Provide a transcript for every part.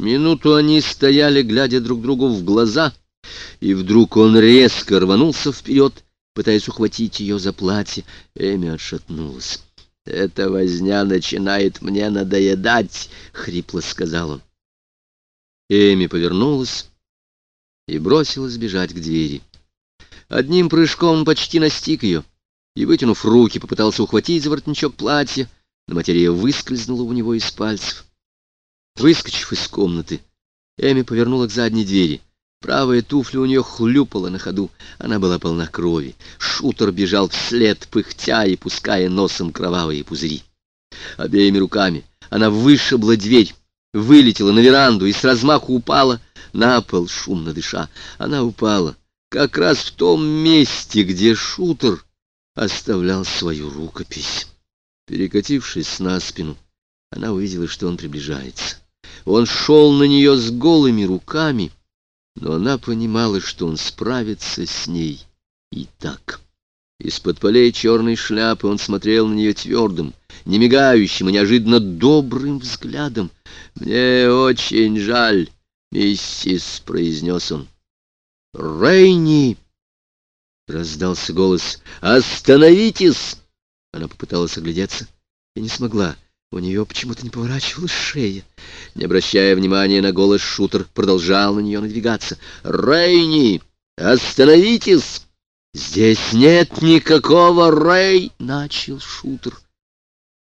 минуту они стояли, глядя друг другу в глаза, и вдруг он резко рванулся вперед, пытаясь ухватить ее за платье. Эми отшатнулась. «Эта возня начинает мне надоедать», — хрипло сказал он. Эми повернулась и бросилась бежать к двери. Одним прыжком он почти настиг ее и, вытянув руки, попытался ухватить за воротничок платья, но материя выскользнула у него из пальцев. Выскочив из комнаты, Эми повернула к задней двери. Правая туфля у нее хлюпала на ходу, она была полна крови. Шутер бежал вслед, пыхтя и пуская носом кровавые пузыри. Обеими руками она вышибла дверь, вылетела на веранду и с размаху упала на пол, шумно дыша. Она упала как раз в том месте, где шутер оставлял свою рукопись. Перекатившись на спину, она увидела, что он приближается. Он шел на нее с голыми руками, но она понимала, что он справится с ней и так. Из-под полей черной шляпы он смотрел на нее твердым, немигающим и неожиданно добрым взглядом. «Мне очень жаль, миссис», — произнес он. «Рейни!» — раздался голос. «Остановитесь!» Она попыталась оглядеться и не смогла. У нее почему-то не поворачивалась шея. Не обращая внимания на голос, шутер продолжал на нее надвигаться. «Рейни, остановитесь! Здесь нет никакого Рей!» — начал шутер.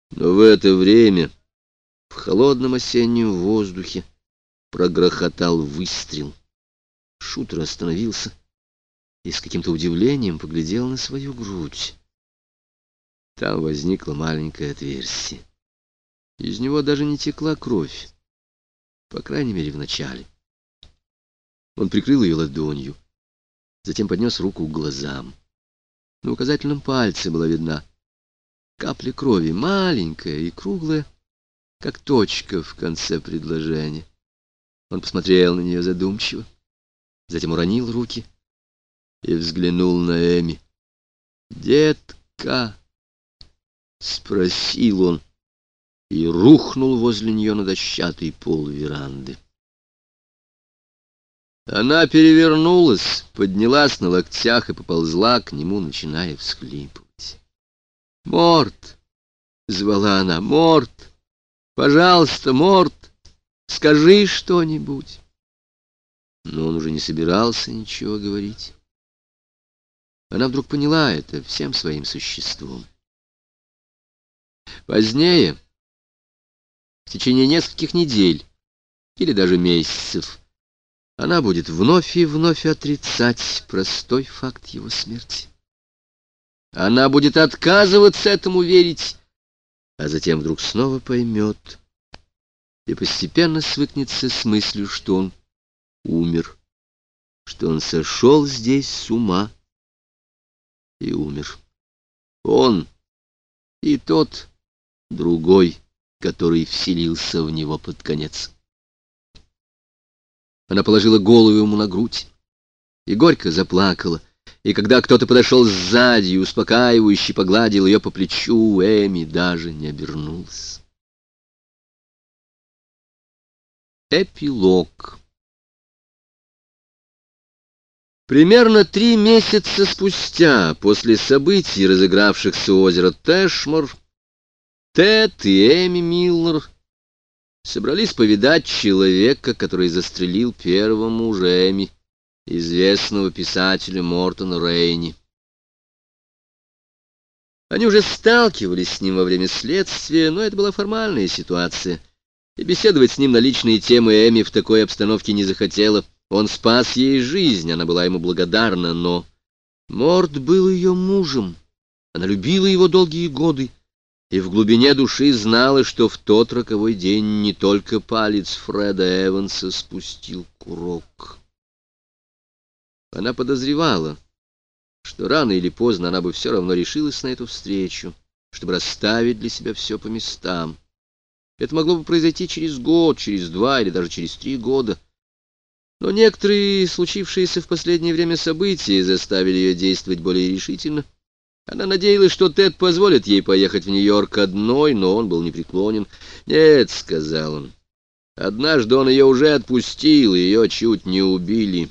Но в это время в холодном осеннем воздухе прогрохотал выстрел. Шутер остановился и с каким-то удивлением поглядел на свою грудь. Там возникло маленькое отверстие. Из него даже не текла кровь, по крайней мере, в начале. Он прикрыл ее ладонью, затем поднес руку к глазам. На указательном пальце была видна капля крови, маленькая и круглая, как точка в конце предложения. Он посмотрел на нее задумчиво, затем уронил руки и взглянул на Эми. «Детка!» — спросил он и рухнул возле нее на дощатый пол веранды. Она перевернулась, поднялась на локтях и поползла к нему, начиная всхлипывать. «Морт!» — звала она. «Морт! Пожалуйста, Морт, скажи что-нибудь!» Но он уже не собирался ничего говорить. Она вдруг поняла это всем своим существом. Позднее, в течение нескольких недель или даже месяцев, она будет вновь и вновь отрицать простой факт его смерти. Она будет отказываться этому верить, а затем вдруг снова поймет и постепенно свыкнется с мыслью, что он умер, что он сошел здесь с ума и умер. Он и тот другой, который вселился в него под конец. Она положила голову ему на грудь и горько заплакала, и когда кто-то подошел сзади и успокаивающе погладил ее по плечу, Эми даже не обернулась. Эпилог Примерно три месяца спустя, после событий, разыгравшихся у озера Тэшмор, Тед и Эми Миллер собрались повидать человека, который застрелил первого мужа Эми, известного писателя Мортона Рейни. Они уже сталкивались с ним во время следствия, но это была формальная ситуация, и беседовать с ним на личные темы Эми в такой обстановке не захотела. Он спас ей жизнь, она была ему благодарна, но... Морт был ее мужем, она любила его долгие годы, и в глубине души знала, что в тот роковой день не только палец Фреда Эванса спустил курок. Она подозревала, что рано или поздно она бы все равно решилась на эту встречу, чтобы расставить для себя все по местам. Это могло бы произойти через год, через два или даже через три года. Но некоторые случившиеся в последнее время события заставили ее действовать более решительно — она надеялась, что Тед позволит ей поехать в Нью-Йорк одной, но он был непреклонен. «Нет», — сказал он, Однажды он ее уже отпустил, и ее чуть не убили.